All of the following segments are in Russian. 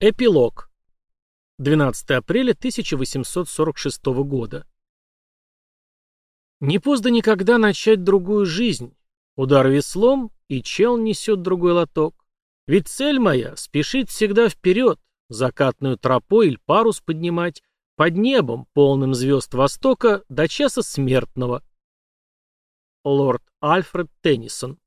Эпилог. 12 апреля 1846 года. Не поздно никогда начать другую жизнь. Удар веслом, и чел несет другой лоток. Ведь цель моя — спешить всегда вперед, закатную тропой или парус поднимать, под небом, полным звезд Востока, до часа смертного. Лорд Альфред Теннисон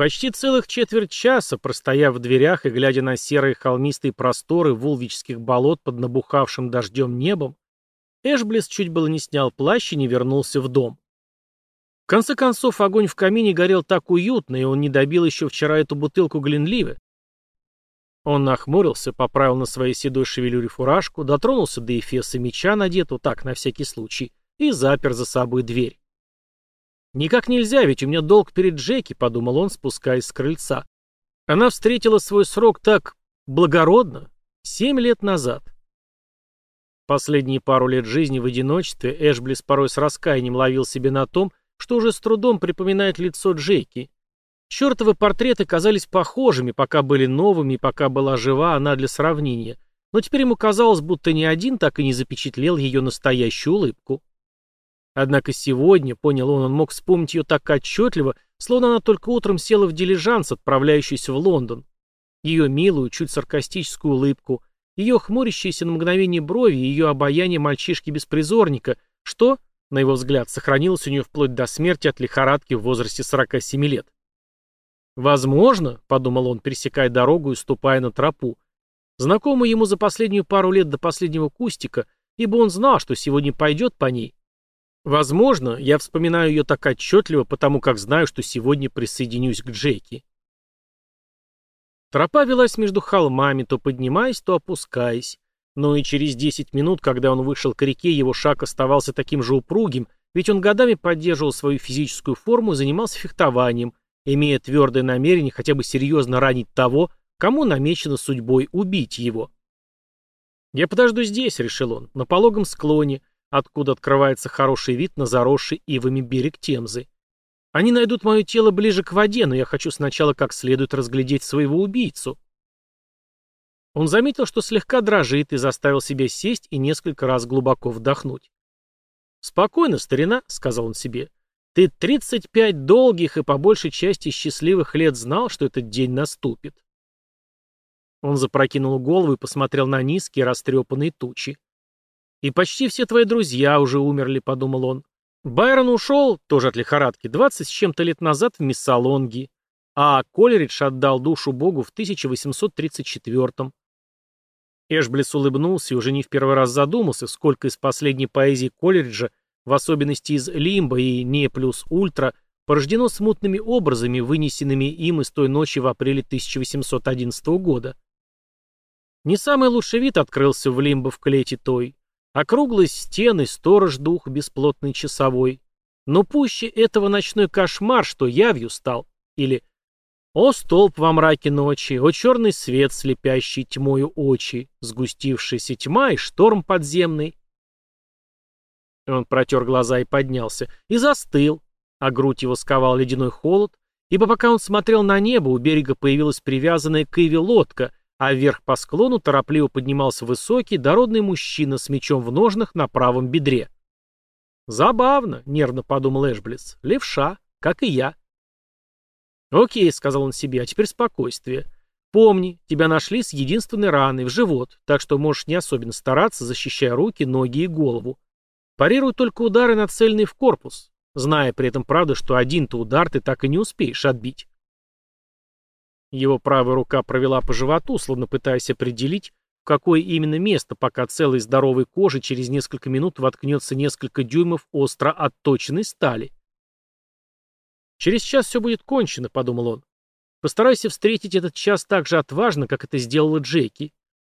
Почти целых четверть часа, простояв в дверях и глядя на серые холмистые просторы вулвических болот под набухавшим дождем небом, Эшблес чуть было не снял плащ и не вернулся в дом. В конце концов, огонь в камине горел так уютно, и он не добил еще вчера эту бутылку Гленливы. Он нахмурился, поправил на своей седой шевелюре фуражку, дотронулся до эфеса меча, надетого так на всякий случай, и запер за собой дверь. «Никак нельзя, ведь у меня долг перед Джеки», — подумал он, спускаясь с крыльца. Она встретила свой срок так благородно, семь лет назад. Последние пару лет жизни в одиночестве Эшблис порой с раскаянием ловил себе на том, что уже с трудом припоминает лицо Джеки. Чертовы портреты казались похожими, пока были новыми пока была жива она для сравнения, но теперь ему казалось, будто ни один так и не запечатлел ее настоящую улыбку. Однако сегодня, понял он, он мог вспомнить ее так отчетливо, словно она только утром села в дилижанс, отправляющийся в Лондон. Ее милую, чуть саркастическую улыбку, ее хмурящиеся на мгновение брови и ее обаяние мальчишки-беспризорника, что, на его взгляд, сохранилось у нее вплоть до смерти от лихорадки в возрасте 47 лет. «Возможно», — подумал он, пересекая дорогу и ступая на тропу, знакомый ему за последнюю пару лет до последнего кустика, ибо он знал, что сегодня пойдет по ней, Возможно, я вспоминаю ее так отчетливо, потому как знаю, что сегодня присоединюсь к Джеки. Тропа велась между холмами, то поднимаясь, то опускаясь. Но и через 10 минут, когда он вышел к реке, его шаг оставался таким же упругим, ведь он годами поддерживал свою физическую форму и занимался фехтованием, имея твердое намерение хотя бы серьезно ранить того, кому намечено судьбой убить его. «Я подожду здесь», — решил он, — «на пологом склоне, откуда открывается хороший вид на заросший ивами берег Темзы. Они найдут мое тело ближе к воде, но я хочу сначала как следует разглядеть своего убийцу. Он заметил, что слегка дрожит, и заставил себя сесть и несколько раз глубоко вдохнуть. «Спокойно, старина», — сказал он себе. «Ты 35 долгих и по большей части счастливых лет знал, что этот день наступит». Он запрокинул голову и посмотрел на низкие растрепанные тучи. «И почти все твои друзья уже умерли», — подумал он. Байрон ушел, тоже от лихорадки, двадцать с чем-то лет назад в Миссалонги, а Колеридж отдал душу Богу в 1834-м. Эшблес улыбнулся и уже не в первый раз задумался, сколько из последней поэзии Колериджа, в особенности из «Лимба» и «Не плюс ультра», порождено смутными образами, вынесенными им из той ночи в апреле 1811 года. Не самый лучший вид открылся в «Лимбо» в клете той. Округлые стены, сторож дух бесплотный часовой. Но пуще этого ночной кошмар, что явью стал. Или «О столб во мраке ночи, о черный свет, слепящий тьмою очи, сгустившаяся тьма и шторм подземный». Он протер глаза и поднялся, и застыл, а грудь его сковал ледяной холод, ибо пока он смотрел на небо, у берега появилась привязанная к Иве лодка, а вверх по склону торопливо поднимался высокий, дородный мужчина с мечом в ножнах на правом бедре. «Забавно», — нервно подумал Эшблиц, — «левша, как и я». «Окей», — сказал он себе, — «а теперь спокойствие. Помни, тебя нашли с единственной раной в живот, так что можешь не особенно стараться, защищая руки, ноги и голову. Парируй только удары, нацеленные в корпус, зная при этом, правда, что один-то удар ты так и не успеешь отбить. Его правая рука провела по животу, словно пытаясь определить, в какое именно место, пока целой здоровой кожи через несколько минут воткнется несколько дюймов остро отточенной стали. «Через час все будет кончено», — подумал он. «Постарайся встретить этот час так же отважно, как это сделала Джеки.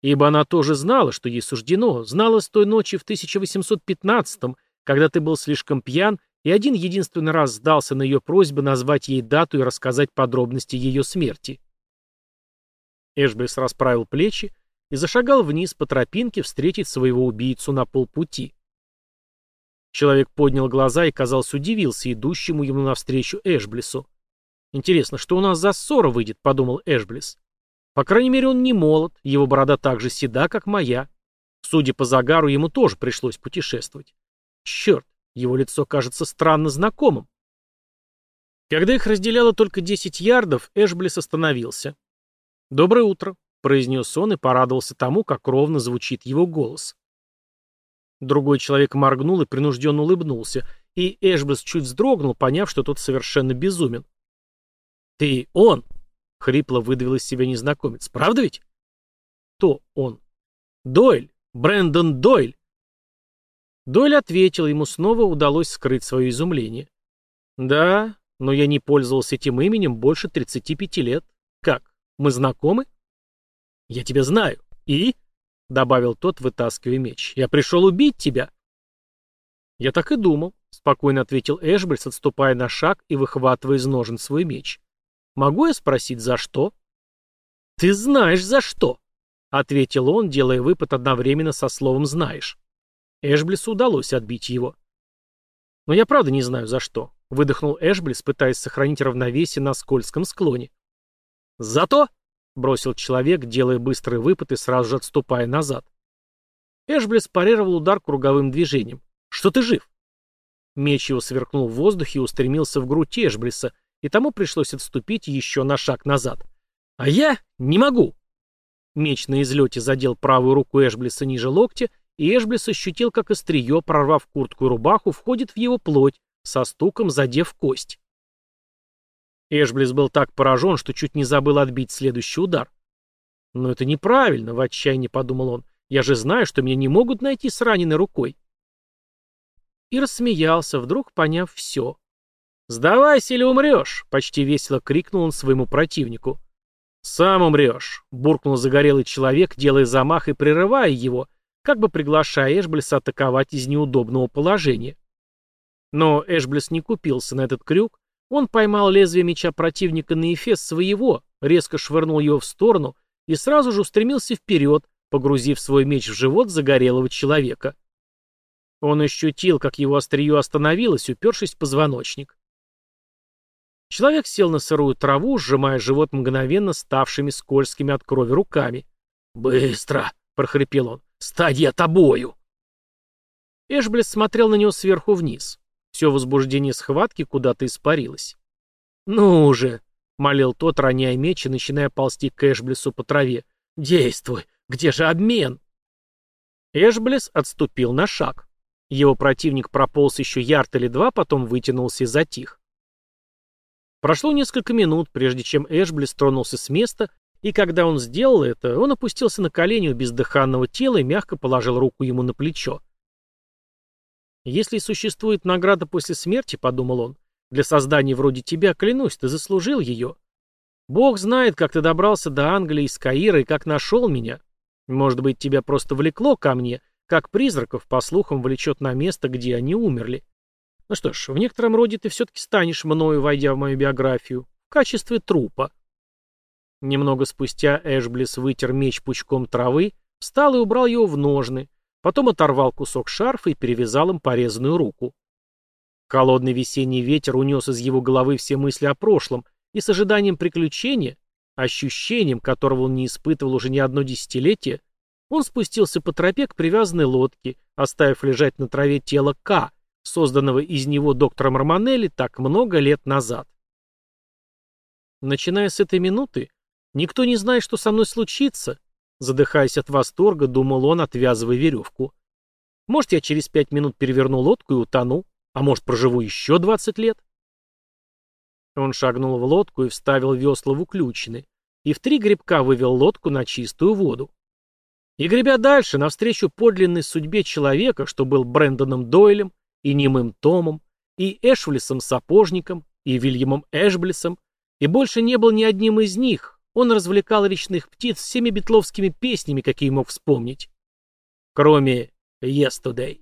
Ибо она тоже знала, что ей суждено, знала с той ночи в 1815-м, когда ты был слишком пьян и один единственный раз сдался на ее просьбу назвать ей дату и рассказать подробности ее смерти. Эшбрис расправил плечи и зашагал вниз по тропинке встретить своего убийцу на полпути. Человек поднял глаза и, казалось, удивился идущему ему навстречу Эшблису. «Интересно, что у нас за ссора выйдет?» — подумал Эшблис. По крайней мере, он не молод, его борода так же седа, как моя. Судя по загару, ему тоже пришлось путешествовать. Черт, его лицо кажется странно знакомым. Когда их разделяло только 10 ярдов, Эшблис остановился. «Доброе утро», — произнес он и порадовался тому, как ровно звучит его голос. Другой человек моргнул и принужденно улыбнулся, и Эшблис чуть вздрогнул, поняв, что тот совершенно безумен. «Ты он!» — хрипло выдавил из себя незнакомец. «Правда ведь?» «Кто он?» «Дойль! Брэндон Дойль!» Дойль ответил, ему снова удалось скрыть свое изумление. «Да, но я не пользовался этим именем больше 35 лет. Как, мы знакомы?» «Я тебя знаю. И?» — добавил тот, вытаскивая меч. «Я пришел убить тебя». «Я так и думал», — спокойно ответил Эшбельс, отступая на шаг и выхватывая из ножен свой меч. «Могу я спросить, за что?» «Ты знаешь, за что», — ответил он, делая выпад одновременно со словом «знаешь». Эшблису удалось отбить его. «Но я правда не знаю, за что», — выдохнул Эшблис, пытаясь сохранить равновесие на скользком склоне. «Зато!» — бросил человек, делая быстрый выпад и сразу же отступая назад. Эшблис парировал удар круговым движением. «Что ты жив?» Меч его сверкнул в воздухе и устремился в грудь Эшблиса, и тому пришлось отступить еще на шаг назад. «А я не могу!» Меч на излете задел правую руку Эшблиса ниже локтя, и Эшблис ощутил, как острие, прорвав куртку и рубаху, входит в его плоть, со стуком задев кость. Эшблис был так поражен, что чуть не забыл отбить следующий удар. «Но это неправильно», — в отчаянии подумал он. «Я же знаю, что меня не могут найти с раненой рукой». И рассмеялся, вдруг поняв все. «Сдавайся или умрешь!» — почти весело крикнул он своему противнику. «Сам умрешь!» — буркнул загорелый человек, делая замах и прерывая его, как бы приглашая Эшблиса атаковать из неудобного положения. Но Эшблис не купился на этот крюк, он поймал лезвие меча противника на эфес своего, резко швырнул его в сторону и сразу же устремился вперед, погрузив свой меч в живот загорелого человека. Он ощутил, как его острие остановилось, упершись в позвоночник. Человек сел на сырую траву, сжимая живот мгновенно ставшими скользкими от крови руками. «Быстро!» — прохрипел он. Стать я тобою!» Эшблес смотрел на него сверху вниз. Все возбуждение схватки куда-то испарилось. «Ну уже!» — молил тот, роняя меч и начиная ползти к Эшблесу по траве. «Действуй! Где же обмен?» Эшблес отступил на шаг. Его противник прополз еще ярд или два, потом вытянулся и затих. Прошло несколько минут, прежде чем Эшблес тронулся с места и когда он сделал это, он опустился на колени у бездыханного тела и мягко положил руку ему на плечо. «Если существует награда после смерти, — подумал он, — для создания вроде тебя, клянусь, ты заслужил ее. Бог знает, как ты добрался до Англии из Каира и как нашел меня. Может быть, тебя просто влекло ко мне, как призраков, по слухам, влечет на место, где они умерли. Ну что ж, в некотором роде ты все-таки станешь мною, войдя в мою биографию, в качестве трупа. Немного спустя Эшблис вытер меч пучком травы, встал и убрал его в ножны, потом оторвал кусок шарфа и перевязал им порезанную руку. Холодный весенний ветер унес из его головы все мысли о прошлом, и с ожиданием приключения, ощущением, которого он не испытывал уже не одно десятилетие, он спустился по тропе к привязанной лодке, оставив лежать на траве тело К, созданного из него доктором Романелли так много лет назад. Начиная с этой минуты, Никто не знает, что со мной случится, задыхаясь от восторга, думал он, отвязывая веревку. Может, я через пять минут переверну лодку и утону, а может, проживу еще двадцать лет? Он шагнул в лодку и вставил весла в уключины, и в три грибка вывел лодку на чистую воду. И гребя дальше, навстречу подлинной судьбе человека, что был Брэндоном Дойлем, и Немым Томом, и Эшвлисом Сапожником, и Вильямом Эшблисом, и больше не был ни одним из них, он развлекал речных птиц всеми бетловскими песнями, какие мог вспомнить. Кроме «Yesterday».